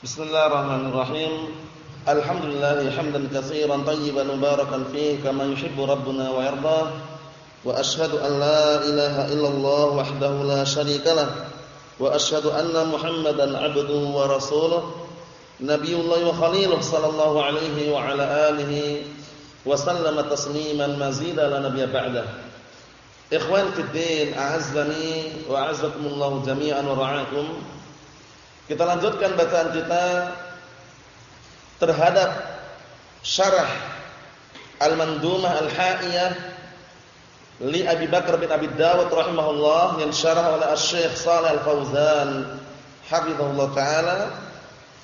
Bismillahirrahmanirrahim. Alhamdulillah hamdan katsiran tayyiban mubarakan fihi kama yuhibbu rabbuna wa yarda. Wa ashhadu an la ilaha illallah wahdahu la syarikalah wa ashhadu anna Muhammadan 'abduhu wa rasuluh. Nabiyullah wa khaliluh sallallahu alaihi wa ala alihi wa sallama tasliman mazida la nabiyya ba'dah. Ikhwan fid din, a'azzani wa a'azzakumullah jami'an wa ra'akum. Kita lanjutkan bacaan kita terhadap syarah Al-Mandumah Al-Ha'iyah li Abi Bakar bin Abi Dawud rahimahullah yang syarah oleh Asy-Syaikh Shalih Al-Fauzan hafizahullah taala.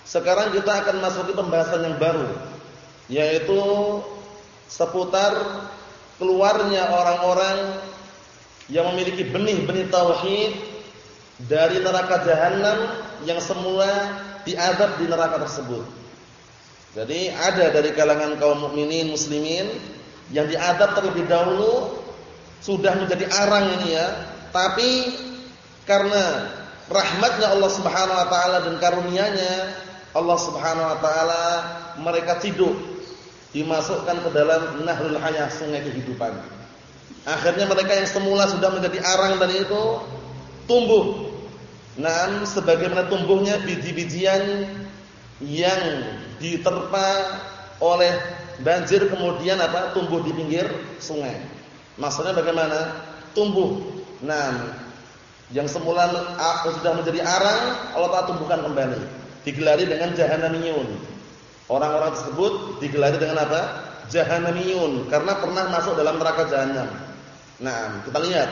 Sekarang kita akan masuk ke pembahasan yang baru yaitu seputar keluarnya orang-orang yang memiliki benih-benih tauhid dari neraka jahanam yang semula diadab di neraka tersebut. Jadi ada dari kalangan kaum mukminin muslimin yang diadab terlebih dahulu sudah menjadi arang ini ya, tapi karena rahmatnya Allah Subhanahu wa taala dan karunia-Nya Allah Subhanahu wa taala mereka tidur dimasukkan ke dalam Nahrul Hayah sungai kehidupan. Akhirnya mereka yang semula sudah menjadi arang tadi itu tumbuh Nah, sebagaimana tumbuhnya biji-bijian yang diterpa oleh banjir kemudian apa? tumbuh di pinggir sungai. Maksudnya bagaimana? Tumbuh. Nah, yang semula sudah menjadi arang, Allah Taala tumbuhkan kembali. Digelari dengan jahanamiyun. Orang-orang tersebut digelari dengan apa? Jahanamiyun karena pernah masuk dalam neraka jahanam. Nah, kita lihat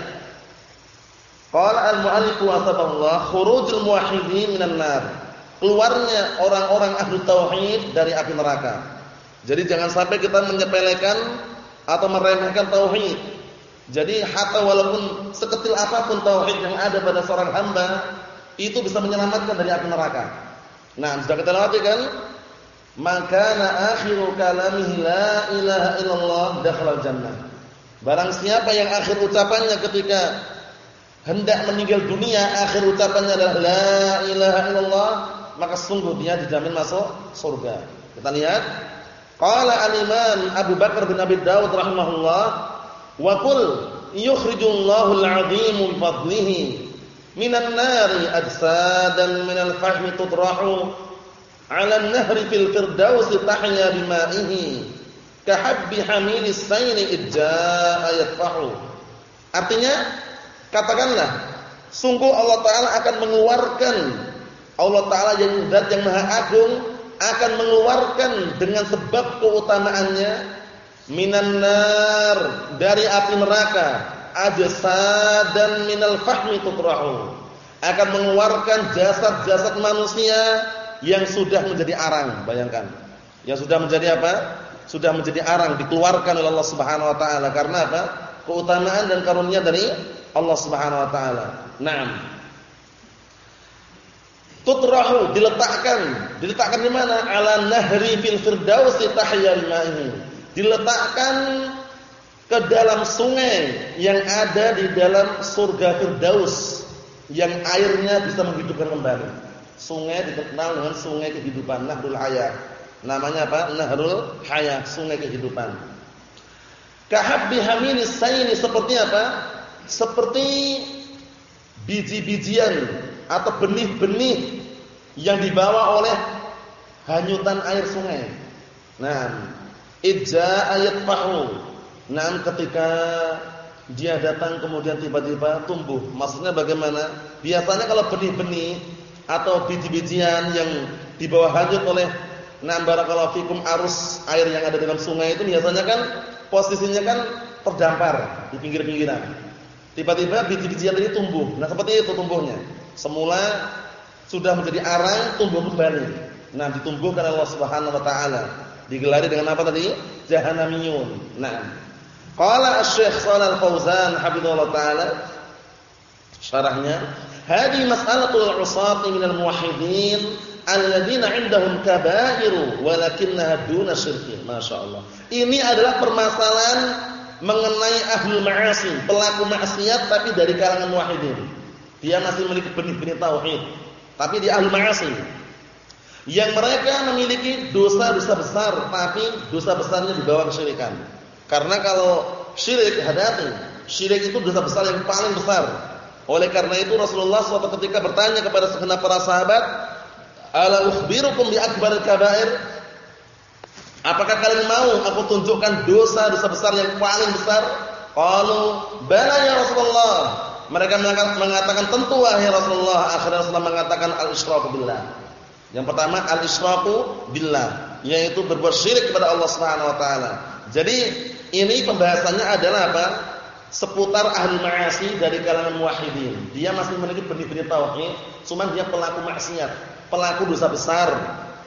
Qala al-mu'allif wa taballah khurujul muwahhidin minan nar. Keluarnya orang-orang ahli tauhid dari api neraka. Jadi jangan sampai kita menyepelekan atau meremehkan tauhid. Jadi hatta walaupun sekecil apa pun tauhid yang ada pada seorang hamba itu bisa menyelamatkan dari api neraka. Nah, sudah kita lewati kan? Maka na akhiru kalamihi la ilaha illallah dakhala jannah. Barang siapa yang akhir ucapannya ketika hendak meninggal dunia akhir ucapannya adalah la ilaha illallah maka sungguh dia dijamin masuk surga. Kita lihat qala al-imam Abu Bakar bin Abi Dawud rahimahullah wa qul yukhrijullahu al-'azim bi fadlihi minan nari ajsadan minal fahmi tutrahu 'ala an-nahri fil firdaus tahya bima'ihi kahabbi hamilis sayni idja'a yatfahu artinya Katakanlah, sungguh Allah Taala akan mengeluarkan Allah Taala yang zat yang maha agung akan mengeluarkan dengan sebab keutamaannya minan nar dari api neraka ajsadan minal fahmi tutrahu akan mengeluarkan jasad-jasad manusia yang sudah menjadi arang bayangkan. Yang sudah menjadi apa? Sudah menjadi arang dikeluarkan oleh Allah Subhanahu wa taala. Karena apa keutamaan dan karunia dari Allah Subhanahu wa taala. Naam. Tutrahu diletakkan, diletakkan di mana? Ala nahri fil firdaus tahyal ma'i. Diletakkan ke dalam sungai yang ada di dalam surga Firdaus yang airnya bisa menghidupkan kembali. Sungai dikenal dengan sungai kehidupan, Nahrul Hayah. Namanya apa? Nahrul Hayah, sungai kehidupan. Kahabbi haminis sayni seperti apa? seperti biji-bijian atau benih-benih yang dibawa oleh hanyutan air sungai. Nah, idza ayat fahu. Nah, ketika dia datang kemudian tiba-tiba tumbuh. Maksudnya bagaimana? Biasanya kalau benih-benih atau biji-bijian yang dibawa hanyut oleh nah barakallahu fikum arus air yang ada dalam sungai itu biasanya kan posisinya kan terdampar di pinggir-pinggiran. Tiba-tiba biji-bijian ini tumbuh. Nah, seperti itu tumbuhnya. Semula sudah menjadi arang, tumbuh kembali. Nah, ditumbuhkan Allah Subhanahu wa taala. Digelari dengan apa tadi? Jahanamiyun. Nah, qala Asy-Syaikh Shalal Fauzan hafizallahu taala syarahnya, "Hadi mas'alatul 'usati minal muwahhidin alladziina 'indahum kaba'iru walakinnaha duna syirkin." Masyaallah. Ini adalah permasalahan mengenai ahlul ma'asi, pelaku maksiat tapi dari kalangan muwahhidin. Dia masih memiliki benih-benih tauhid, tapi dia ahlul ma'asi. Yang mereka memiliki dosa-dosa besar, tapi dosa besarnya di bawah kesyirikan. Karena kalau syirik hati-hati, syirik itu dosa besar yang paling besar. Oleh karena itu Rasulullah suatu ketika bertanya kepada segenap para sahabat, "Ala ukhbirukum bi akbaril kaba'ir?" Apakah kalian mau aku tunjukkan dosa-dosa besar yang paling besar? Qalu, "Bala ya Rasulullah." Mereka mengatakan tentu wahai Rasulullah. Akhirnya Rasulullah mengatakan al-isyraku billah. Yang pertama al-isyraku billah, yaitu berbuat syirik kepada Allah Subhanahu wa taala. Jadi ini pembahasannya adalah apa? Seputar ahli ma'asi dari kalangan muwahhidin. Dia masih memiliki benih-benih tauhid, cuman dia pelaku maksiat, pelaku dosa besar.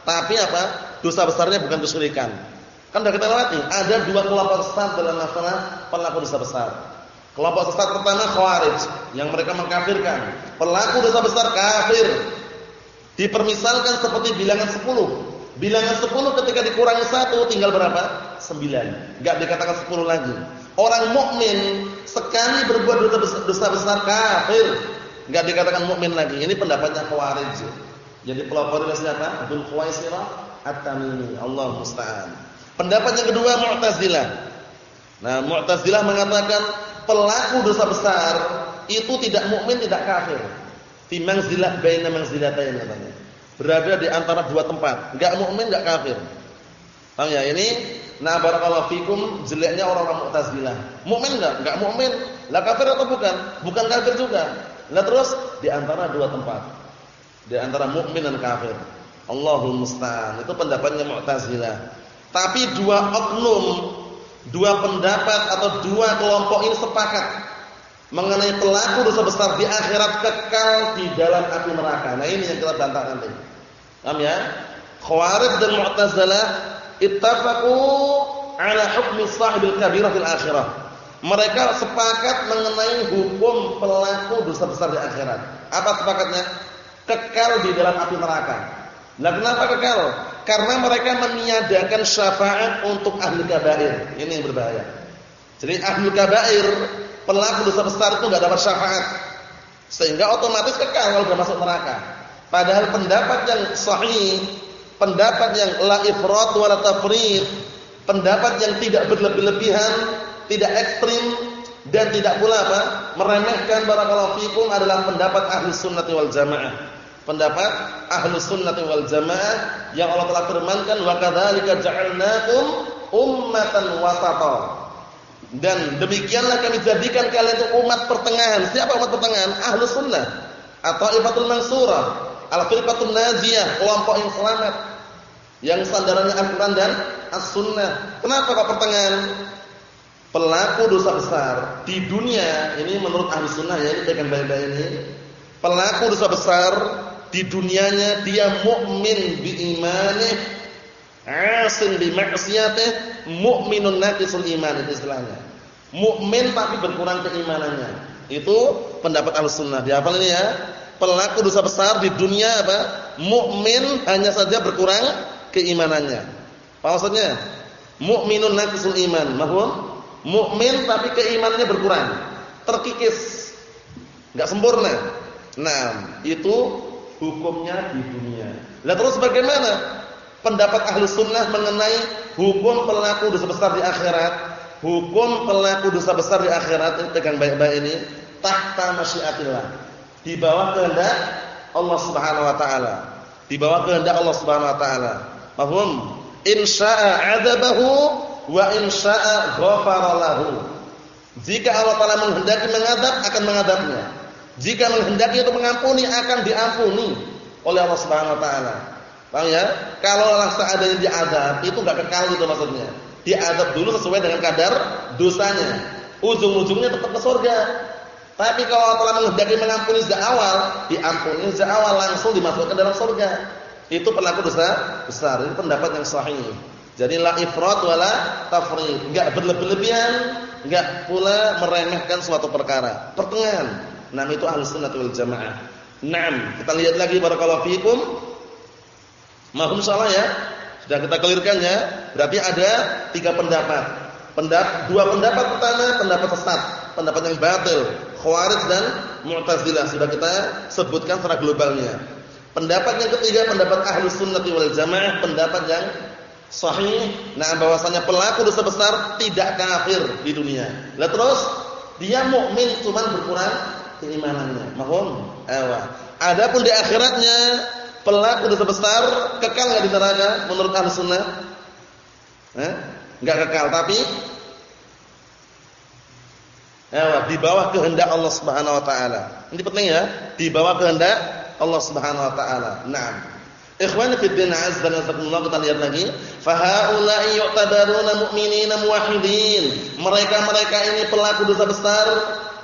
Tapi apa? Dosa besarnya bukan kesyirikan. Kan sudah kita lewati, ada dua kelompok sesat dalam masalah pelaku dosa besar. Kelompok sesat pertama Khawarij yang mereka mengkafirkan. Pelaku dosa besar kafir. Dipermisalkan seperti bilangan 10. Bilangan 10 ketika dikurangi 1 tinggal berapa? 9. Enggak dikatakan 10 lagi. Orang mukmin sekali berbuat dosa besar, besar kafir. Enggak dikatakan mukmin lagi. Ini pendapatnya Khawarij. Jadi pelopornya siapa? Abdul Khuwaisirah At-Tamimi. Allah musta'an. Pendapat yang kedua Mu'tazilah. Nah, Mu'tazilah mengatakan pelaku dosa besar itu tidak mukmin, tidak kafir. Fi manzilah baina manzilatain katanya. Berada di antara dua tempat, enggak mukmin, enggak kafir. Paham ya? Ini nah barakallahu fikum jeleknya orang-orang Mu'tazilah. Mukmin enggak? Enggak mukmin. Lah kafir atau bukan? Bukan kafir juga. Lah terus di antara dua tempat. Di antara mukmin dan kafir. Allahul musta'an. Itu pendapatnya Mu'tazilah. Tapi dua oknum dua pendapat atau dua kelompok ini sepakat mengenai pelaku dosa besar di akhirat kekal di dalam api neraka. Nah ini yang kita bantah nanti. Paham ya? Khawarij dan Mu'tazilah ittafaqu ala hukmi sahibil kabirah fil akhirah. Mereka sepakat mengenai hukum pelaku dosa besar di akhirat. Apa sepakatnya? Kekal di dalam api neraka. Nah, kenapa kekal? Karena mereka meniadakan syafaat untuk ahli kabair. Ini yang berbahaya. Jadi ahli kabair, pelaku dosa besar itu enggak dapat syafaat. Sehingga otomatis kekal kalau sudah masuk neraka. Padahal pendapat yang sahih, pendapat yang la ifrat wa la tafrid, pendapat yang tidak berlebih-lebihan, tidak ekstrim dan tidak pula apa? meremehkan barakallahu fikum adalah pendapat ahli sunnati wal jamaah. Pendapat ahlu sunnati wal jamaah yang Allah telah firmankan wa kadzalika ja'alnakum ummatan wasata. Dan demikianlah kami jadikan kalian itu umat pertengahan. Siapa umat pertengahan? Ahlu sunnah. Atau ifatul mansurah al-firqatul najiyah kelompok yang selamat yang sandarannya Al-Quran dan As-Sunnah kenapa kok pertengahan pelaku dosa besar di dunia ini menurut ahli sunnah ya ini pegang baik-baik ini pelaku dosa besar di dunianya dia mukmin bi imani, asin bi maksiatih, mukminun naqisul iman itu istilahnya. Mukmin tapi berkurang keimanannya. Itu pendapat Ahlussunnah. Dihafal ini ya. Pelaku dosa besar di dunia apa? Mukmin hanya saja berkurang keimanannya. Apa maksudnya? Mukminun naqisul iman. Mahum? Mukmin tapi keimanannya berkurang. Terkikis. Enggak sempurna. Nah, itu hukumnya di dunia. Lah terus bagaimana pendapat ahlu sunnah mengenai hukum pelaku dosa besar di akhirat? Hukum pelaku dosa besar di akhirat ini pegang baik-baik ini tahta masyiatillah. Di bawah kehendak Allah Subhanahu wa taala. Di bawah kehendak Allah Subhanahu wa taala. Paham? Insya'a 'adzabahu wa insya'a ghafara lahu. Jika Allah Taala menghendaki mengadab akan mengadabnya. Jika menghendaki untuk mengampuni akan diampuni oleh Allah Subhanahu wa taala. Paham ya? Kalau Allah seadanya diadab, itu enggak kekal gitu maksudnya. Diadab dulu sesuai dengan kadar dosanya. Ujung-ujungnya tetap ke surga. Tapi kalau Allah telah menghendaki mengampuni sejak awal, diampuni sejak awal langsung dimasukkan dalam surga. Itu perlaku dosa besar. Ini pendapat yang sahih. Jadi la ifrat wala tafrid. Enggak berlebih-lebihan, enggak pula meremehkan suatu perkara. Pertengahan. Nah itu ahlus sunnah wal jamaah. Naam, kita lihat lagi barakallahu fikum. Mahum salah ya. Sudah kita kelirkan ya. Berarti ada tiga pendapat. Pendapat dua pendapat pertama pendapat sesat, pendapat yang batil, Khawarij dan Mu'tazilah sudah kita sebutkan secara globalnya. Pendapat yang ketiga pendapat ahlu sunnati wal jamaah, pendapat yang sahih. Nah bahwasanya pelaku dosa besar tidak kafir di dunia. Lah terus dia mukmin cuman berkurang keimanannya. Mohon. Ewa. Adapun di akhiratnya pelaku dosa besar kekal enggak di neraka menurut ahlu sunnah? Eh? Enggak kekal tapi Ewa, di bawah kehendak Allah Subhanahu wa taala. Ini penting ya, di bawah kehendak Allah Subhanahu wa taala. Naam. Ikhwan fi din azza jalla kita lihat lagi, fa haula'i yu'tabaruna mu'minina muwahhidin. Mereka-mereka ini pelaku dosa besar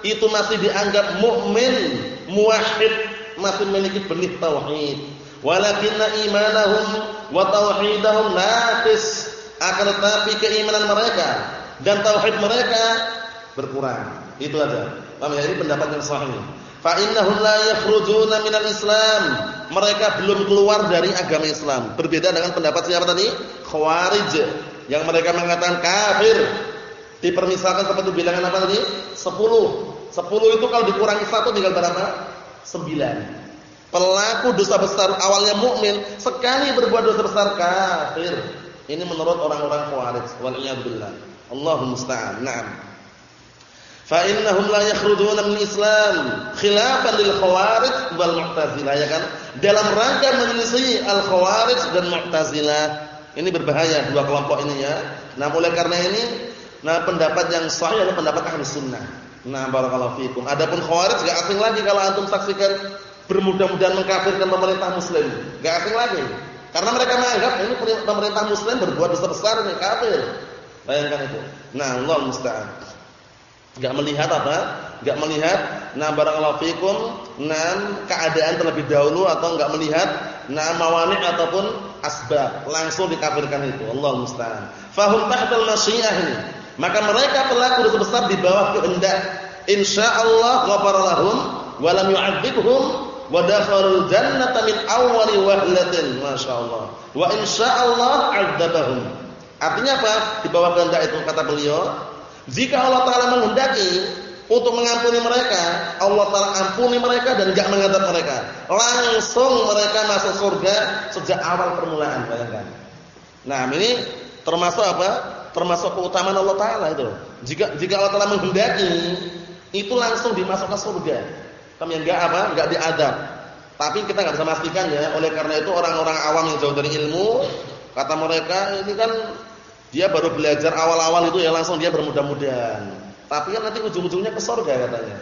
itu masih dianggap mukmin, muwahhid, masih memiliki benih tauhid. Walakinna imanahum wa tauhidahum naqis. Akan tetapi keimanan mereka dan tauhid mereka berkurang. Itu aja. Paham ya? Ini pendapat yang sahih. Fa innahum la yakhrujuna minal Islam. Mereka belum keluar dari agama Islam. Berbeda dengan pendapat siapa tadi? Khawarij yang mereka mengatakan kafir. Dipermisalkan seperti bilangan apa tadi? 10. 10 itu kalau dikurangi 1 tinggal berapa? 9. Pelaku dosa besar awalnya mukmin, sekali berbuat dosa besar kafir. Ini menurut orang-orang Khawarij. Wal billah. Allahumma musta'an. Naam. Fa innahum la yakhrujuna min Islam khilafan lil Khawarij wal Mu'tazilah ya kan? Dalam rangka menyelisih al Khawarij dan Mu'tazilah. Ini berbahaya dua kelompok ini ya. Nah, oleh karena ini nah pendapat yang sahih adalah pendapat ahli sunnah. Nah, barakallahu fikum. Adapun Khawarij enggak asing lagi kalau antum saksikan bermudah-mudahan mengkafirkan pemerintah muslim. Enggak asing lagi. Karena mereka menganggap ini pemerintah muslim berbuat dosa besar ini kafir. Bayangkan itu. Nah, Allah musta'an. Enggak melihat apa? Enggak melihat na barakallahu fikum nam keadaan terlebih dahulu atau enggak melihat na mawani ataupun asbab, langsung dikafirkan itu. Allah musta'an. Fahum tahtal masyiah. Maka mereka pelaku dosa besar di bawah kehendak. Insyaallah ghafara lahum wa lam yu'adzibhum wa dakhalul jannata min awwali wahlatin. Masyaallah. Wa insyaallah 'adzabahum. Artinya apa? Di bawah kehendak itu kata beliau jika Allah Taala menghendaki untuk mengampuni mereka, Allah Taala ampuni mereka dan enggak mengadab mereka. Langsung mereka masuk surga sejak awal permulaan, bayangkan. Nah, ini termasuk apa? Termasuk keutamaan Allah Taala itu. Jika jika Allah Taala menghendaki, itu langsung dimasukkan surga. Kami enggak apa? Enggak diadab. Tapi kita enggak bisa memastikan ya. Oleh karena itu orang-orang awam yang jauh dari ilmu, kata mereka ini kan dia baru belajar awal-awal itu ya langsung dia bermudah-mudahan. Tapi kan nanti ujung-ujungnya ke surga katanya.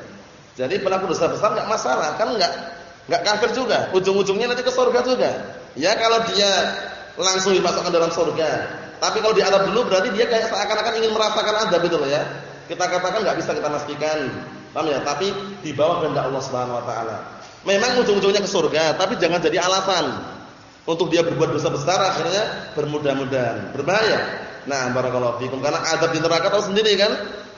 Jadi pelaku dosa besar enggak masalah, kan enggak enggak kafir juga. Ujung-ujungnya nanti ke surga juga. Ya kalau dia langsung dimasukkan dalam surga. Tapi kalau di adab dulu berarti dia kayak seakan-akan ingin merasakan adab itu loh ya. Kita katakan enggak bisa kita pastikan. Paham ya? Tapi di bawah kehendak Allah Subhanahu wa taala. Memang ujung-ujungnya ke surga, tapi jangan jadi alasan untuk dia berbuat dosa besar akhirnya bermudah-mudahan. Berbahaya. Nah, barakallahu fikum karena adab di neraka tahu sendiri kan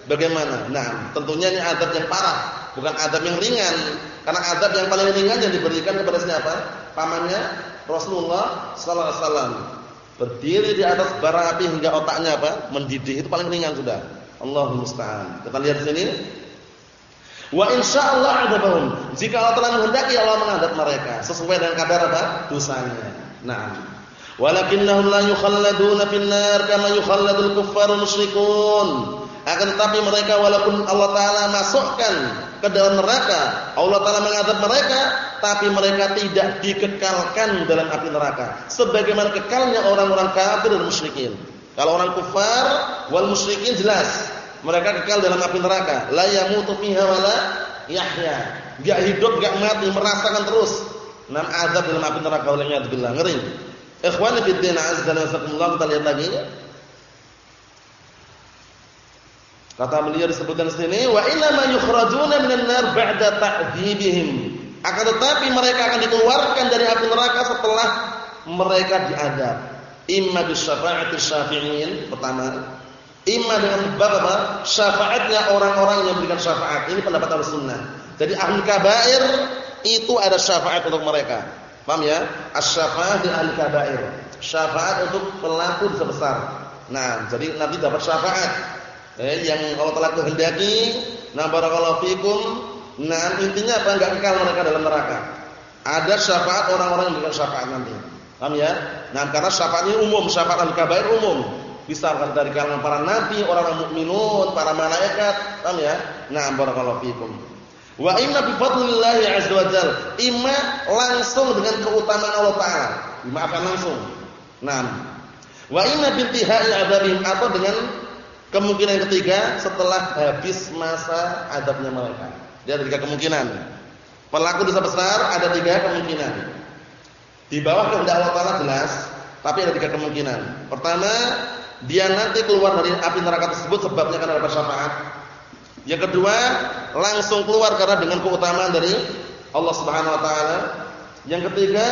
bagaimana. Nah, tentunya ini adab yang parah, bukan adab yang ringan. Karena adab yang paling ringan yang diberikan kepada siapa? Pamannya Rasulullah sallallahu alaihi wasallam. Berdiri di atas bara api hingga otaknya apa? mendidih itu paling ringan sudah. Allahumma musta'an. Kita lihat di sini. Wa insyaallah adabahum. Jika Allah telah menghendaki Allah mengadab mereka sesuai dengan kadar apa? dosanya. Nah, Walakinnahum la yukhalladuna finnar kama yukhalladul kuffarul musyrikun. Akan tetapi mereka walaupun Allah taala masukkan ke dalam neraka, Allah taala mengadab mereka, tapi mereka tidak dikekalkan dalam api neraka sebagaimana kekalnya orang-orang kafir dan musyrikin. Kalau orang kufar wal musyrikin jelas mereka kekal dalam api neraka, la yamutu fiha wala yahya. Enggak hidup, enggak mati, merasakan terus. Nam azab dalam api neraka olehnya billah ngeri. Ikhwan fi din azza wa jalla kita lihat lagi. Kata beliau disebutkan di sini wa inna ma yukhrajuna minan nar ba'da ta'dzibihim. Akan tetapi mereka akan dikeluarkan dari api neraka setelah mereka diadab. Imma bisyafa'ati syafi'in pertama, imma dengan bab apa? Syafaatnya orang-orang yang memberikan syafaat. Ini pendapat Ahlussunnah. Jadi ahli kabair itu ada syafaat untuk mereka. Paham ya? Asy-syafa'ah di ahli kabair. Syafaat untuk pelaku dosa besar. Nah, jadi nanti dapat syafaat. Eh, yang Allah telah kehendaki, nah barakallahu fikum. Nah, intinya apa? Enggak kekal mereka dalam neraka. Ada syafaat orang-orang yang memberikan syafaat nanti. Paham ya? Nah, karena syafaatnya umum, syafaat al-kabair umum. Bisa dari kalangan para nabi, orang-orang mukminun, para malaikat, paham ya? Nah, barakallahu fikum. Wa inna bi fadlillah azza wa jal. Ima langsung dengan keutamaan Allah taala. Dimaafkan langsung. Nah. Wa inna bintihai adzabihim atau dengan kemungkinan ketiga setelah habis masa adabnya mereka. Dia ada tiga kemungkinan. Pelaku dosa besar ada tiga kemungkinan. Di bawah kehendak Allah Taala jelas, tapi ada tiga kemungkinan. Pertama, dia nanti keluar dari api neraka tersebut sebabnya karena dapat syafaat. Yang kedua, langsung keluar karena dengan keutamaan dari Allah Subhanahu wa taala. Yang ketiga,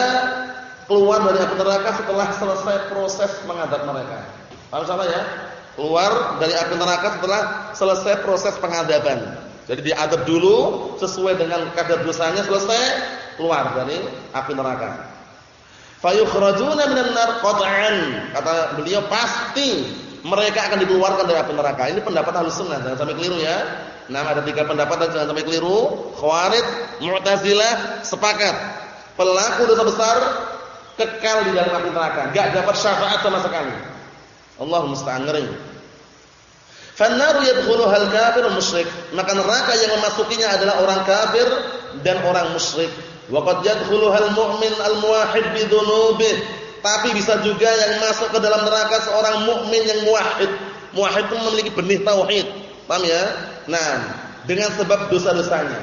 keluar dari api neraka setelah selesai proses mengadab mereka. Paham salah ya? Keluar dari api neraka setelah selesai proses pengadaban. Jadi diadab dulu sesuai dengan kadar dosanya selesai keluar dari api neraka. Fayukhrajuna minan nar qat'an. Kata beliau pasti mereka akan dikeluarkan dari api neraka. Ini pendapat Ahlus Sunnah, jangan sampai keliru ya. Nah, ada tiga pendapat dan jangan sampai keliru. Khawarij, Mu'tazilah sepakat. Pelaku dosa besar kekal di dalam api neraka, enggak dapat syafaat sama sekali. Allah musta'an ngeri. Fannaru yadkhuluha al-kafir musyrik. Maka neraka yang memasukinya adalah orang kafir dan orang musyrik. Wa qad yadkhuluha al-mu'min al-muwahhid bi Tapi bisa juga yang masuk ke dalam neraka seorang mukmin yang muwahhid. Muwahhid itu memiliki benih tauhid. Paham ya? Nah, dengan sebab dosa-dosanya.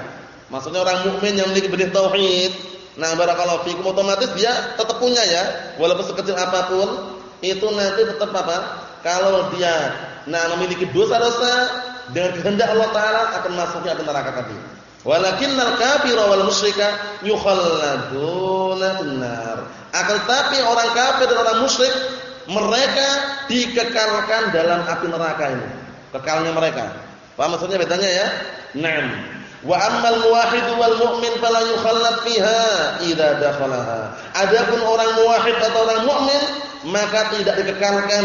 Maksudnya orang mukmin yang memiliki benih tauhid. Nah, barakallahu fikum otomatis dia tetap punya ya, walaupun sekecil apa pun, itu nanti tetap apa? Kalau dia nah memiliki dosa-dosa dengan kehendak Allah taala akan masuk ke neraka tadi. Walakinnal kafira wal musyrika yukhalladuna finnar. Akan tapi orang kafir dan orang musyrik mereka dikekalkan dalam api neraka ini. Kekalnya mereka. Paham maksudnya bedanya ya? Naam. Wa ammal muwahhid wal mu'min fala yukhallad fiha idza dakhalaha. Adapun orang muwahhid atau orang mukmin maka tidak dikekalkan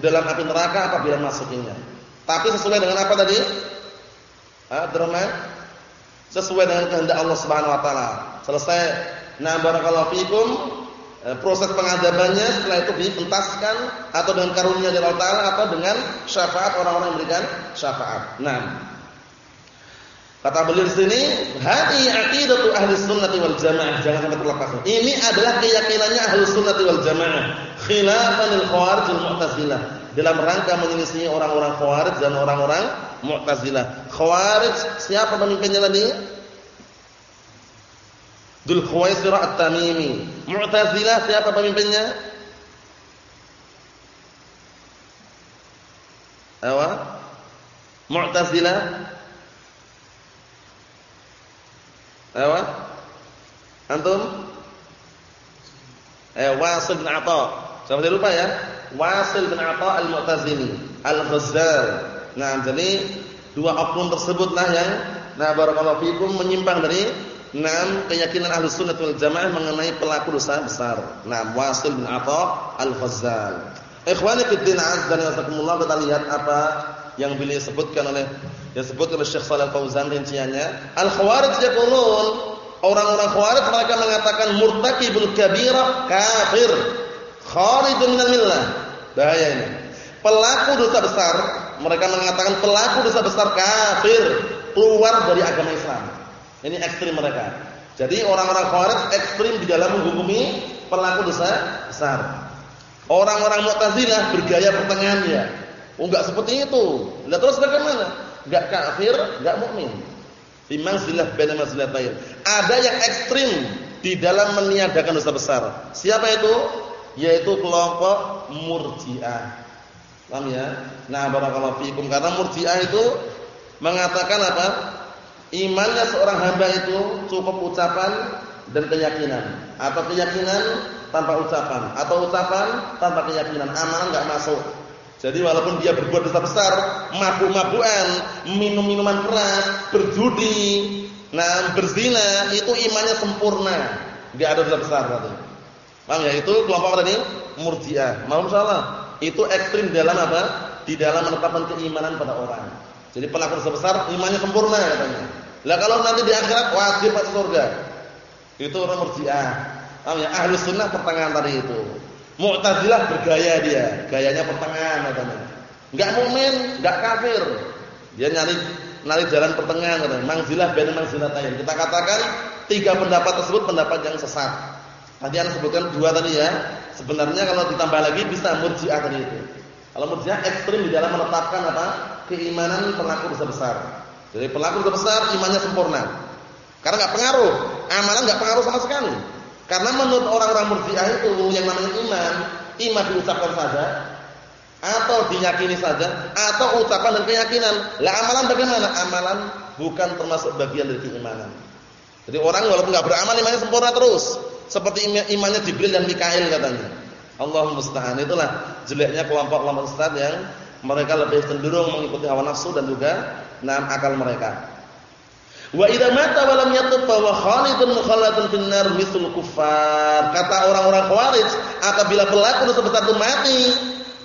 dalam api neraka apabila masukinya. Tapi sesuai dengan apa tadi? Ah? Sesuai dengan kehendak Allah Subhanahu wa taala. Selesai nah barakallahu fikum proses pengadabannya setelah itu dipentaskan atau dengan karunia dari Allah taala atau dengan syafaat orang-orang yang memberikan syafaat. Nah, Kata beliau di sini, hati aqidatu ahli sunnati wal jamaah. Jangan sampai terlepas. Ini adalah keyakinannya ahli sunnati wal jamaah. Khilafan al khawarij al mu'tazilah. Dalam rangka menyelisih orang-orang khawarij dan orang-orang mu'tazilah. Khawarij siapa pemimpinnya tadi? Dul Khuwaisirah At-Tamimi. Mu'tazilah siapa pemimpinnya? Apa? Mu'tazilah Apa? Antum? Eh, Wasil bin Atha. Sampai lupa ya? Wasil bin Atha Al-Mu'tazili, Al-Ghazzal. Nah, jadi dua oknum tersebutlah yang nah barakallahu fikum menyimpang dari enam keyakinan Ahlus Sunnah wal Jamaah mengenai pelaku dosa besar. Nah, Wasil bin Atha Al-Ghazzal. Ikhwani fi din azza wa kita lihat apa yang beliau sebutkan oleh yang sebutkan oleh Syekh Shalal Fauzan rinciannya, al-khawarij yaqulun orang-orang khawarij mereka mengatakan murtakibul kabirah kafir, kharijun minal millah. Bahaya ini. Pelaku dosa besar, mereka mengatakan pelaku dosa besar kafir, keluar dari agama Islam. Ini ekstrim mereka. Jadi orang-orang khawarij ekstrim di dalam menghukumi pelaku dosa besar. Orang-orang Mu'tazilah bergaya pertengahannya. Oh enggak seperti itu. Lah terus bagaimana? Enggak kafir, enggak mukmin. Di manzilah baina manzilatain. Ada yang ekstrim di dalam meniadakan dosa besar. Siapa itu? Yaitu kelompok Murji'ah. Paham ya? Nah, barakallahu fikum karena Murji'ah itu mengatakan apa? Imannya seorang hamba itu cukup ucapan dan keyakinan atau keyakinan tanpa ucapan atau ucapan tanpa keyakinan amalan enggak masuk jadi walaupun dia berbuat dosa besar, mabuk-mabukan, minum minuman keras, berjudi, nah berzina, itu imannya sempurna. Enggak ada dosa besar tadi. Paham ya? Itu kelompok tadi? Murji'ah. Mau salah. Itu ekstrim dalam apa? Di dalam menetapkan keimanan pada orang. Jadi pelaku dosa besar imannya sempurna katanya. Lah kalau nanti di akhirat wajib masuk surga. Itu orang Murji'ah. Paham ya? Ahlus Sunnah pertengahan tadi itu. Mu'tazilah bergaya dia, gayanya pertengahan katanya. Enggak mukmin, enggak kafir. Dia nyari nyari jalan pertengahan katanya. Mangzilah baina mangzilatain. Kita katakan tiga pendapat tersebut pendapat yang sesat. Tadi Anda sebutkan dua tadi ya. Sebenarnya kalau ditambah lagi bisa Murji'ah tadi itu. Kalau Murji'ah ekstrim di dalam menetapkan apa? Keimanan pelaku dosa besar. Jadi pelaku besar imannya sempurna. Karena enggak pengaruh, amalan enggak pengaruh sama sekali. Karena menurut orang-orang Murji'ah itu yang namanya iman, iman diucapkan saja atau diyakini saja atau ucapan dan keyakinan. Lah amalan bagaimana? Amalan bukan termasuk bagian dari keimanan. Jadi orang walaupun enggak beramal imannya sempurna terus, seperti imannya Jibril dan Mikail katanya. Allah musta'an. Itulah jeleknya kelompok-kelompok ustaz yang mereka lebih cenderung mengikuti hawa nafsu dan juga nam akal mereka. Wa idza mata wa lam yatub fa khalidun mukhalladun fin nar mithl kuffar. Kata orang-orang Khawarij, apabila pelaku dosa besar itu mati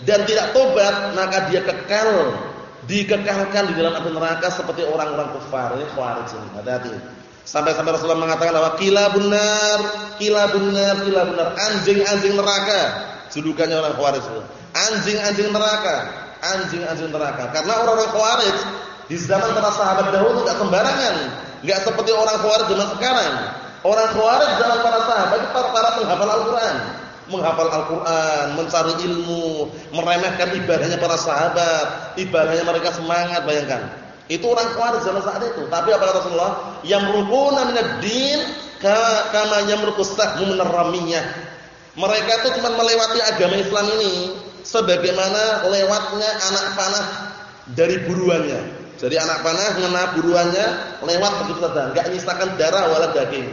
dan tidak tobat, maka dia kekal dikekalkan di dalam api neraka seperti orang-orang kafir. Ini Khawarij ini. Hati-hati. Sampai-sampai Rasulullah mengatakan bahwa kila benar, kila benar, kila benar, anjing-anjing neraka. Julukannya orang Khawarij itu. Anjing-anjing neraka, anjing-anjing neraka. Karena orang-orang Khawarij di zaman para sahabat dahulu enggak sembarangan, enggak seperti orang Khawarij zaman sekarang. Orang Khawarij zaman para sahabat itu para, para penghafal Al-Qur'an, menghafal Al-Qur'an, mencari ilmu, meremehkan ibadahnya para sahabat, ibadahnya mereka semangat, bayangkan. Itu orang Khawarij zaman saat itu. Tapi apa kata Rasulullah? Yamruquna minad din kama yamruqu sahmu minar ramiyah. Mereka itu cuma melewati agama Islam ini sebagaimana lewatnya anak panah dari buruannya. Jadi anak panah ngena buruannya lewat begitu saja, enggak nyisakan darah wala daging.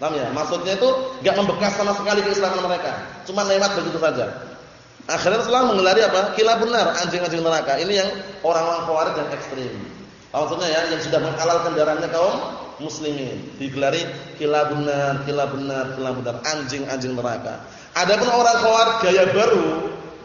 Paham ya? Maksudnya itu enggak membekas sama sekali keislaman mereka, cuma lewat begitu saja. Akhirnya Rasulullah menggelari apa? Kila benar anjing-anjing neraka. Ini yang orang-orang Khawarij yang ekstrim. Maksudnya ya yang sudah menghalalkan darahnya kaum muslimin. Digelari kila benar, kila benar, kila benar anjing-anjing neraka. Adapun orang Khawarij gaya baru,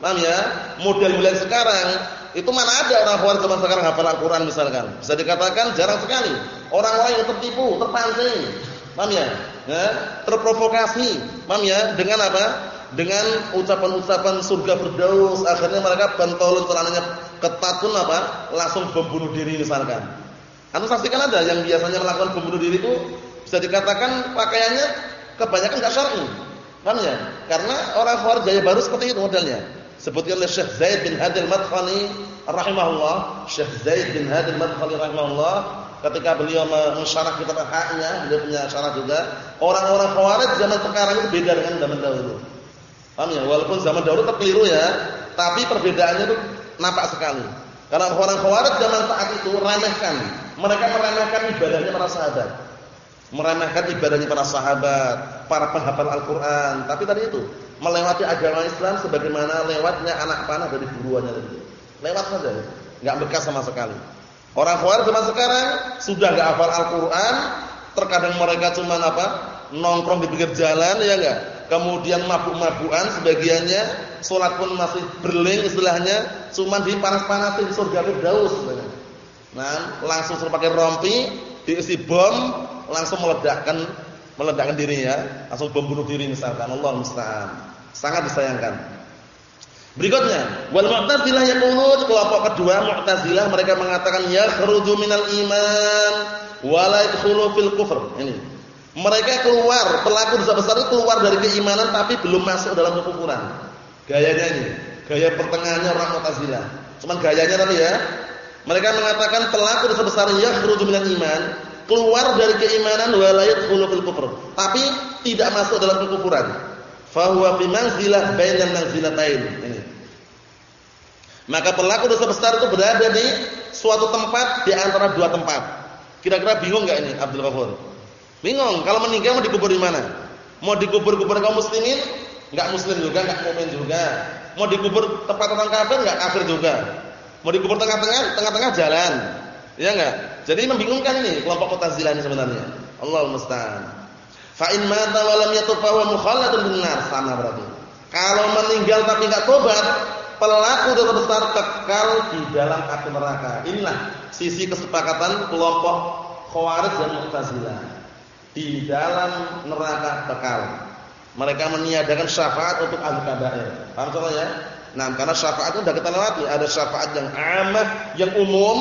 paham ya? Model mulai sekarang itu mana ada orang Khawarij zaman sekarang hafal Al-Qur'an misalkan. Bisa dikatakan jarang sekali. Orang-orang yang tertipu, terpancing. Paham ya? ya? Terprovokasi. Paham ya? Dengan apa? Dengan ucapan-ucapan surga berdaus, akhirnya mereka bantolun celananya ketat pun apa? Langsung membunuh diri misalkan. Anda saksikan ada yang biasanya melakukan pembunuh diri itu bisa dikatakan pakaiannya kebanyakan enggak syar'i. Paham ya? Karena orang Khawarij baru seperti itu modelnya. Sebutkan oleh Syekh Zaid bin Hadil Madkhali rahimahullah, Syekh Zaid bin Hadil Madkhali rahimahullah ketika beliau mensyarah kitab Al-Ha'iyah, beliau punya syarah juga, orang-orang Khawarij zaman sekarang itu beda dengan zaman dahulu. Paham ya? Walaupun zaman dahulu terkeliru ya, tapi perbedaannya itu nampak sekali. Karena orang Khawarij zaman saat itu remehkan, mereka meremehkan ibadahnya para sahabat. Meremehkan ibadahnya para sahabat, para penghafal Al-Qur'an, tapi tadi itu melewati agama Islam sebagaimana lewatnya anak panah dari buruannya tadi. Lewat saja, enggak bekas sama sekali. Orang Khawarij zaman sekarang sudah enggak hafal Al-Qur'an, terkadang mereka cuma apa? nongkrong di pinggir jalan ya enggak. Kemudian mabuk-mabukan sebagiannya, salat pun masih berling istilahnya, cuma dipanas-panasin surga Firdaus. Nah, langsung suruh pakai rompi, diisi bom, langsung meledakkan meledakkan dirinya, langsung membunuh diri misalkan. Allah musta'an. Sangat disayangkan. Berikutnya, wal Mu'tazilah yaqulun kelompok kedua Mu'tazilah mereka mengatakan ya khuruju minal iman wa la yadkhulu fil kufr. Ini. Mereka keluar, pelaku dosa besar itu keluar dari keimanan tapi belum masuk dalam kekufuran. Gayanya ini, gaya pertengahannya orang Mu'tazilah. Cuman gayanya tadi ya. Mereka mengatakan pelaku dosa besar ya khuruju minal iman keluar dari keimanan walayat fil kufur, tapi tidak masuk dalam kekufuran. Fa huwa fi manzilah bainan manzilatain. Ini. Maka pelaku dosa besar itu berada di suatu tempat di antara dua tempat. Kira-kira bingung enggak ini Abdul Ghafur? Bingung, kalau meninggal mau dikubur di mana? Mau dikubur-kubur kaum muslimin? Enggak muslim juga, enggak mukmin juga. Mau dikubur tempat orang kafir enggak kafir juga. Mau dikubur tengah-tengah, tengah-tengah jalan. Ya enggak? Jadi membingungkan ini kelompok Mu'tazilah ini sebenarnya. Allahu musta'an. Fa in mata wa lam yatub fa huwa sama berarti. Kalau meninggal tapi enggak tobat, pelaku besar kekal di dalam api neraka. Inilah sisi kesepakatan kelompok Khawarij dan Mu'tazilah. di dalam neraka kekal. Mereka meniadakan syafaat untuk ahli kabair. Paham soalnya? Nah, karena syafaat itu sudah kita lewati, ada syafaat yang amah, yang umum,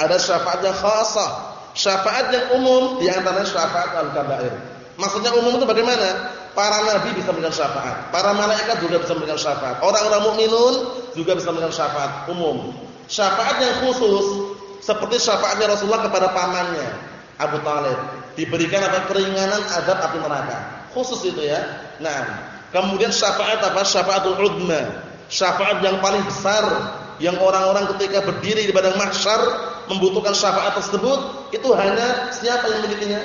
ada syafaat yang khasah. Syafaat yang umum di antaranya syafaat al-kabair. Maksudnya umum itu bagaimana? Para nabi bisa memberikan syafaat, para malaikat juga bisa memberikan syafaat. Orang-orang mukminun juga bisa memberikan syafaat umum. Syafaat yang khusus seperti syafaatnya Rasulullah kepada pamannya Abu Talib diberikan apa keringanan adab api neraka. Khusus itu ya. Nah, kemudian syafaat apa? Syafaatul udma. Syafaat yang paling besar yang orang-orang ketika berdiri di padang mahsyar membutuhkan syafaat tersebut itu hanya siapa yang memilikinya?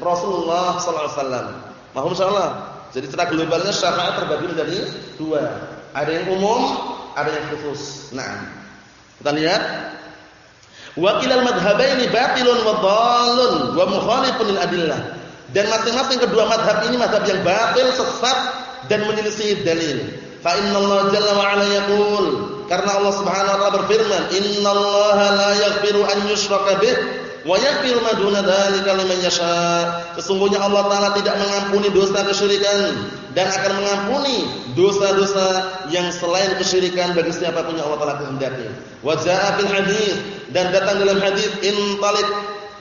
Rasulullah sallallahu alaihi wasallam. Mohon insyaallah. Jadi secara globalnya syafaat terbagi menjadi dua. Ada yang umum, ada yang khusus. Nah, kita lihat Wa kilal madhhabaini batilun wa dhalun wa mukhalifun lil adillah. Dan masing-masing kedua madhab ini madhab yang batil, sesat dan menyelisih dalil. Fa innallaha jalla wa ala yaqul karena Allah Subhanahu wa taala berfirman, "Innallaha la yaghfiru an yushraka bih wa yaghfiru ma duna dzalika liman yasha." Sesungguhnya Allah taala tidak mengampuni dosa kesyirikan dan akan mengampuni dosa-dosa yang selain kesyirikan bagi siapa pun yang Allah taala kehendaki. Wa jaa fil hadis dan datang dalam hadis, "Intalik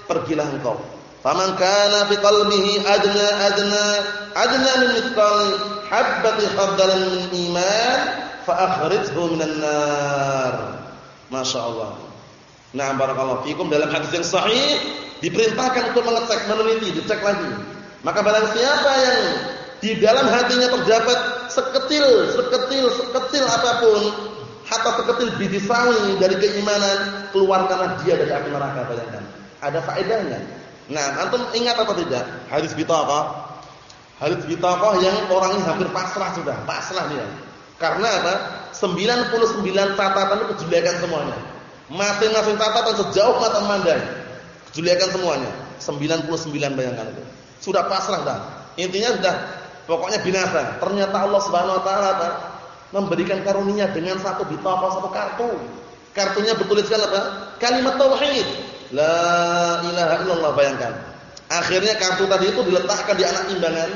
pergilah engkau." Faman kana fi qalbihi adna adna adna min mithqali habbati khardalin min iman fa akhrijhu minan nar. Masyaallah. Nah, barakallahu fikum dalam hadis yang sahih diperintahkan untuk mengecek, meneliti, dicek lagi. Maka barang siapa yang di dalam hatinya terdapat seketil, seketil, seketil apa pun, hatta seketil biji sawi dari keimanan, keluarkanlah dia dari api neraka, bayangkan. Ada faedahnya. Nah, antum ingat atau tidak? Hadis bitaqah. Hadis bitaqah yang orangnya hampir pasrah sudah, pasrah dia. Karena apa? 99 catatan itu kejelekan semuanya. Masing-masing catatan sejauh mata memandang. Kejelekan semuanya. 99 bayangkan itu. Sudah pasrah dah. Intinya sudah pokoknya binasa. Ternyata Allah Subhanahu wa taala memberikan karunia dengan satu bitaqah satu kartu. Kartunya bertuliskan apa? Kalimat tauhid. La ilaha illallah bayangkan. Akhirnya kartu tadi itu diletakkan di anak timbangan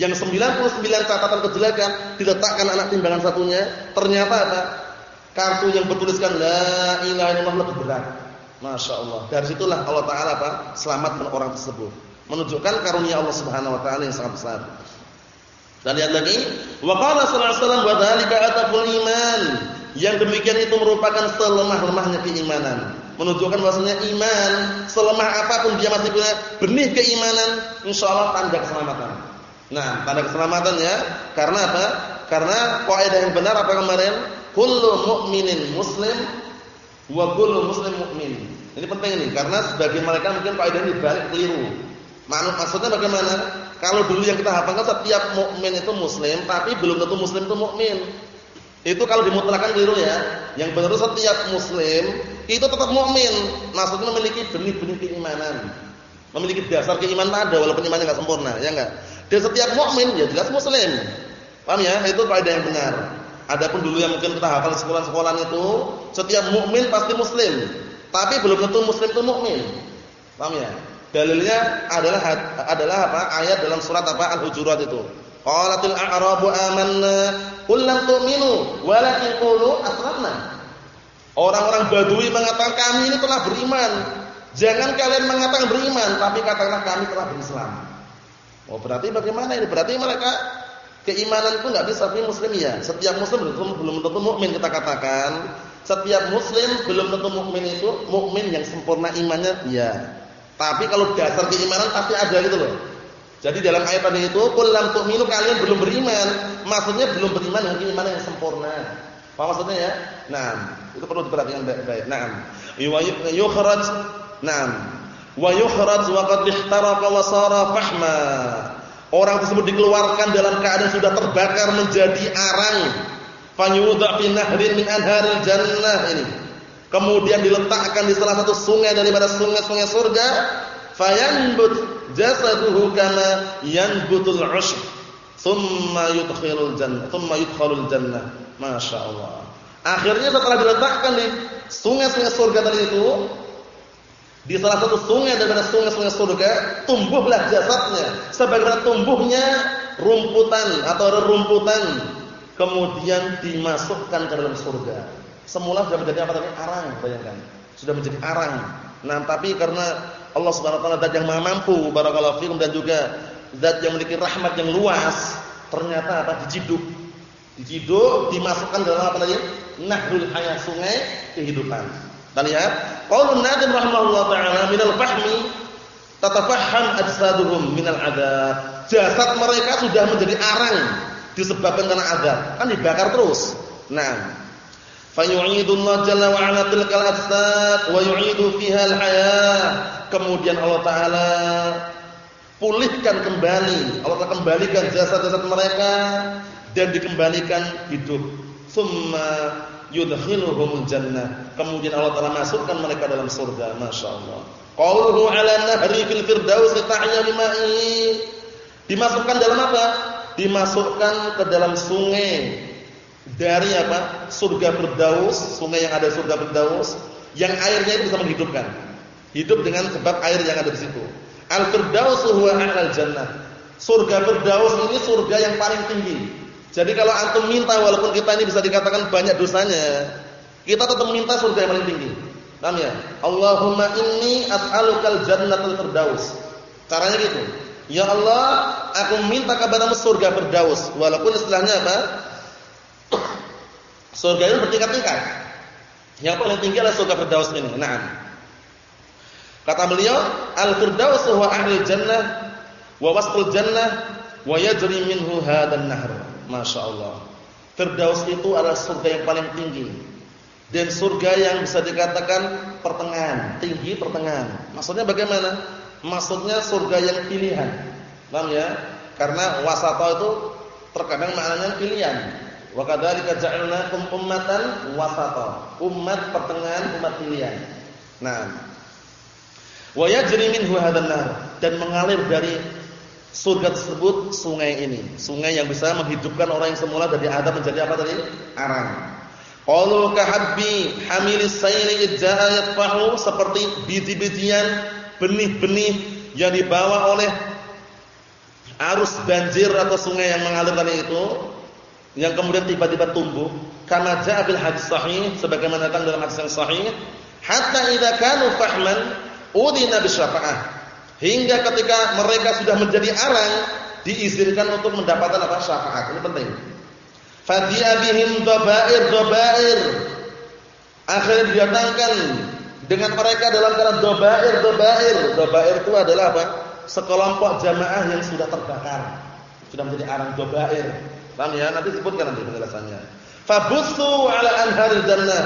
yang 99 catatan kejelekan diletakkan anak timbangan satunya, ternyata apa? Kartu yang bertuliskan la ilaha illallah lebih berat. Masya Allah. Dari situlah Allah Taala apa? Selamatkan orang tersebut. Menunjukkan karunia Allah Subhanahu Wa Taala yang sangat besar. Dan lihat lagi, wa qala sallallahu alaihi wasallam wa dzalika iman. Yang demikian itu merupakan selemah-lemahnya keimanan. Menunjukkan bahwasanya iman selemah apa pun dia masih punya benih keimanan, insyaallah tanda keselamatan. Nah, tanda keselamatan ya. Karena apa? Karena kaidah yang benar apa kemarin? Kullu mu'minin muslim wa kullu muslim mu'min. Ini penting ini karena sebagian mereka mungkin kaidah ini balik keliru. Maksud maksudnya bagaimana? Kalau dulu yang kita hafalkan setiap mukmin itu muslim, tapi belum tentu muslim itu mukmin. Itu kalau dimutlakan keliru ya. Yang benar setiap muslim itu tetap mukmin, maksudnya memiliki benih-benih keimanan. Memiliki dasar keimanan ada walaupun imannya enggak sempurna, ya enggak? Dan setiap mukmin ya jelas muslim. Paham ya? Itu kaidah yang benar. Adapun dulu yang mungkin kita hafal sekolah-sekolah itu, setiap mukmin pasti muslim. Tapi belum tentu muslim itu mukmin. Paham ya? Dalilnya adalah adalah apa? Ayat dalam surat apa? Al-Hujurat itu. Qalatil a'rabu amanna qul lam tu'minu walakin qulu aslamna. Orang-orang Badui mengatakan kami ini telah beriman. Jangan kalian mengatakan beriman, tapi katakanlah kami telah berislam. Oh berarti bagaimana ini? Berarti mereka keimanan itu nggak bisa fi muslim ya. Setiap muslim belum belum tentu mukmin kita katakan. Setiap muslim belum tentu mukmin itu mukmin yang sempurna imannya ya. Tapi kalau dasar keimanan pasti ada gitu loh. Jadi dalam ayat tadi itu kullam tu'minu kalian belum beriman. Maksudnya belum beriman dengan keimanan yang sempurna. Apa maksudnya ya? Nah, itu perlu diperhatikan baik-baik. Nah, yukhraj. Nah, wa yukhraj wa qad ihtaraqa wa sara fahma. Orang tersebut dikeluarkan dalam keadaan sudah terbakar menjadi arang. Fanyudha fi nahrin min anharil jannah ini. Kemudian diletakkan di salah satu sungai daripada sungai-sungai surga. Fayanbut jasaduhu kama yanbutul 'ushb. Thumma yudkhilul jannah, thumma yudkhalul jannah. Masya Allah. Akhirnya setelah diletakkan di sungai-sungai surga tadi itu, Di salah satu sungai daripada sungai-sungai surga, tumbuhlah jasadnya sebagaimana tumbuhnya rumputan atau rerumputan kemudian dimasukkan ke dalam surga. Semula sudah menjadi apa tadi? Arang, bayangkan. Sudah menjadi arang. Nah, tapi karena Allah Subhanahu wa taala zat yang Maha mampu, barakallahu fikum dan juga zat yang memiliki rahmat yang luas, ternyata apa? diciduk. Diciduk, dimasukkan dalam apa tadi? Nahrul hayah, sungai kehidupan. Kita lihat, qaulun Nadim rahimahullah taala minal fahmi tatafahham ajsaduhum minal adab. Jasad mereka sudah menjadi arang disebabkan karena azab. Kan dibakar terus. Nah, fayu'idullah jalla wa ala tilkal ajsad wa yu'idu fiha al-hayah. Kemudian Allah taala pulihkan kembali, Allah akan kembalikan jasad-jasad mereka dan dikembalikan hidup. Summa yudkhiluhumul jannah. Kemudian Allah Taala masukkan mereka dalam surga. Masyaallah. Qauluhu 'ala nahri fil firdaus ta'ya lima'i. Dimasukkan dalam apa? Dimasukkan ke dalam sungai dari apa? Surga Firdaus, sungai yang ada surga Firdaus yang airnya itu bisa menghidupkan. Hidup dengan sebab air yang ada di situ. Al-Firdaus huwa a'lal jannah. Surga Firdaus ini surga yang paling tinggi. Jadi kalau antum minta walaupun kita ini bisa dikatakan banyak dosanya, kita tetap minta surga yang paling tinggi. Paham ya? Allahumma inni as'alukal jannatul firdaus. Caranya gitu. Ya Allah, aku minta kepadamu surga firdaus. Walaupun istilahnya apa? Surga itu bertingkat-tingkat. Yang paling tinggi adalah surga firdaus ini. Nah. Kata beliau, al-firdaus huwa ahlul jannah wa wasful jannah wa yajri minhu hadan nahr. Masya Allah. Firdaus itu adalah surga yang paling tinggi. Dan surga yang bisa dikatakan pertengahan, tinggi pertengahan. Maksudnya bagaimana? Maksudnya surga yang pilihan. Paham ya? Karena wasata itu terkadang maknanya pilihan. Wa kadzalika ja'alnakum ummatan wasata. Umat pertengahan, umat pilihan. Nah, wa yajri minhu hadan dan mengalir dari surga tersebut sungai ini, sungai yang bisa menghidupkan orang yang semula dari adab menjadi apa tadi? Arang. Qalu kahabbi hamilis sayri idza'a seperti biji-bijian benih-benih yang dibawa oleh arus banjir atau sungai yang mengalir tadi itu yang kemudian tiba-tiba tumbuh kama ja'a bil hadis sahih sebagaimana datang dalam hadis yang sahih hatta idza kanu fahman udina bisyafa'ah Hingga ketika mereka sudah menjadi arang, diizinkan untuk mendapatkan apa? syafaat. Ini penting. Fadi'a bihim dhabair dhabair. Akhirnya didatangkan dengan mereka dalam keadaan dhabair dhabair. Dhabair itu adalah apa? Sekelompok jamaah yang sudah terbakar. Sudah menjadi arang dhabair. Paham ya? Nanti sebutkan nanti penjelasannya. Fabussu ala anharil jannah.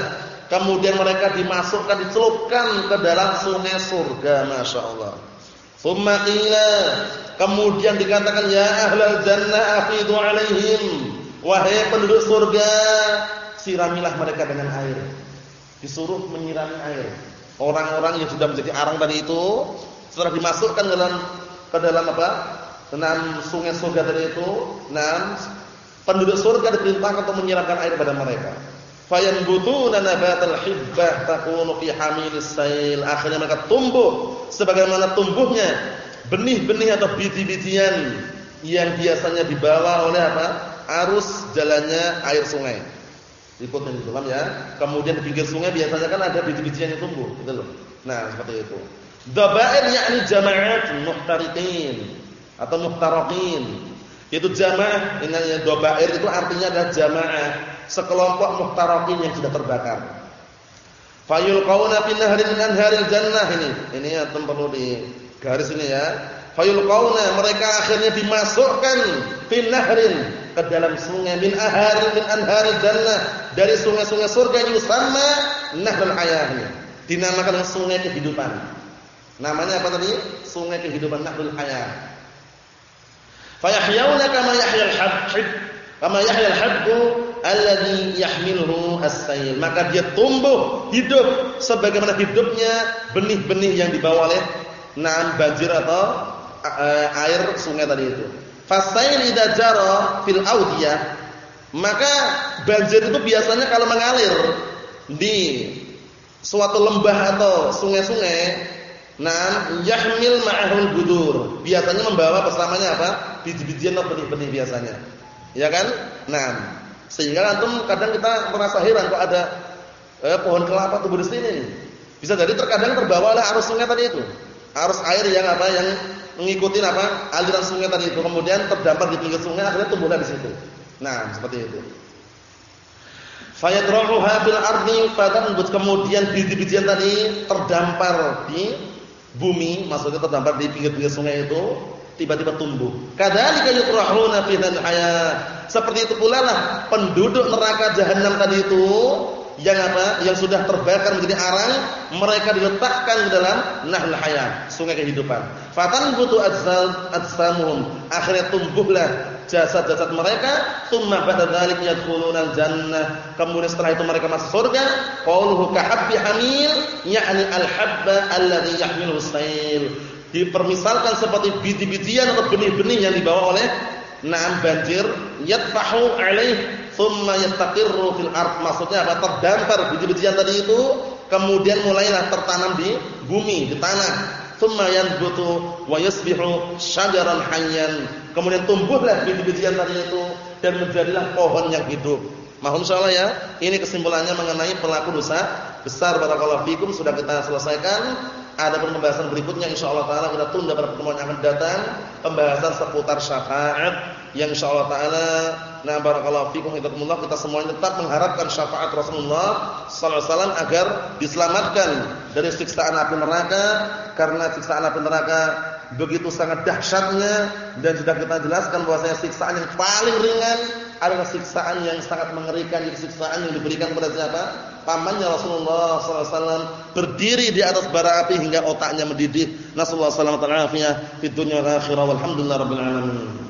Kemudian mereka dimasukkan, dicelupkan ke dalam sungai surga, masya Allah. Tsumma qila kemudian dikatakan ya ahlal jannah afidu alaihim wahai penduduk surga siramilah mereka dengan air. Disuruh menyirami air. Orang-orang yang sudah menjadi arang tadi itu setelah dimasukkan ke dalam ke dalam apa? Dalam sungai surga tadi itu, nah penduduk surga diperintahkan untuk menyiramkan air kepada mereka. Fayanbutuna nabatal hibbah takunu fi hamilis sail. Akhirnya mereka tumbuh. Sebagaimana tumbuhnya benih-benih atau biji-bijian yang biasanya dibawa oleh apa? Arus jalannya air sungai. Ikutin di dalam ya. Kemudian di pinggir sungai biasanya kan ada biji-bijian yang tumbuh gitu loh. Nah seperti itu. Dabair yakni jama'at muhtariqin atau muhtaraqin itu jamaah ini dabair itu artinya adalah jamaah sekelompok muhtarakin yang sudah terbakar. Fayulqauna fi nahrin min anharil jannah ini. Ini ya perlu di garis ini ya. Fayulqauna mereka akhirnya dimasukkan fi ke dalam sungai min aharil min anharil jannah dari sungai-sungai surga yusamma nahrul hayah ini. Dinamakan sungai kehidupan. Namanya apa tadi? Sungai kehidupan nahrul hayah. Fayahyauna kama yahyal habb kama yahyal habbu alladhi yahmiluhu as-sayl. Maka dia tumbuh hidup sebagaimana hidupnya benih-benih yang dibawa oleh na'am banjir atau uh, air sungai tadi itu. Fasail idza jara fil audiyah maka banjir itu biasanya kalau mengalir di suatu lembah atau sungai-sungai Nah, yahmil ma'ahul budur. Biasanya membawa bersamanya apa? Biji-bijian atau benih-benih biasanya. Ya kan? Nah, sehingga antum kadang kita merasa heran kok ada eh, pohon kelapa tumbuh di sini. Bisa jadi terkadang terbawa oleh arus sungai tadi itu. Arus air yang apa? Yang mengikuti apa? aliran sungai tadi itu. Kemudian terdampar di pinggir sungai akhirnya tumbuhlah di situ. Nah, seperti itu. Fayadra'uha bil ardi fatanbut kemudian biji-bijian tadi terdampar di bumi, maksudnya terdampar di pinggir-pinggir sungai itu tiba-tiba tumbuh. Kadzalika yutrahuna fi hayat. Seperti itu pula lah penduduk neraka jahanam tadi itu yang apa? Yang sudah terbakar menjadi arang, mereka diletakkan ke dalam nahl hayat, sungai kehidupan. Fatan butu adzal adsamuhum. Akhirnya tumbuhlah jasad-jasad mereka, tsumma ba'da dzalik yadkhuluna jannah. Kemudian setelah itu mereka masuk surga. Qauluhu kahabbi hamil, yakni al-habba alladhi yahmiluhu sayl. Dipermisalkan seperti biji-bijian atau benih-benih yang dibawa oleh na'am banjir, yatfahu alaih thumma yastaqirru fil ard. Maksudnya apa? Terdampar biji-bijian tadi itu kemudian mulailah tertanam di bumi di tanah. Thumma yanbutu wa yusbihu syajaran hayyan. Kemudian tumbuhlah biji-bijian tadi itu dan menjadilah pohon yang hidup. Mohon insyaallah ya ini kesimpulannya mengenai pelaku dosa besar. Barakallahu fikum sudah kita selesaikan. Ada pembahasan berikutnya insyaallah taala kita tunda pada pertemuan yang akan datang pembahasan seputar syafaat yang insyaallah taala nah barakallahu fikum hidakumullah kita semuanya tetap mengharapkan syafaat Rasulullah sallallahu alaihi wasallam agar diselamatkan dari siksaan api neraka karena siksaan api neraka begitu sangat dahsyatnya dan sudah kita jelaskan bahwasanya siksaan yang paling ringan adalah siksaan yang sangat mengerikan yaitu siksaan yang diberikan kepada siapa? Pamannya Rasulullah wasallam berdiri di atas bara api hingga otaknya mendidih. Nasallahu alaihi wasallam ta'ala fi dunya wal akhirah walhamdulillah rabbil alamin.